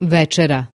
večera.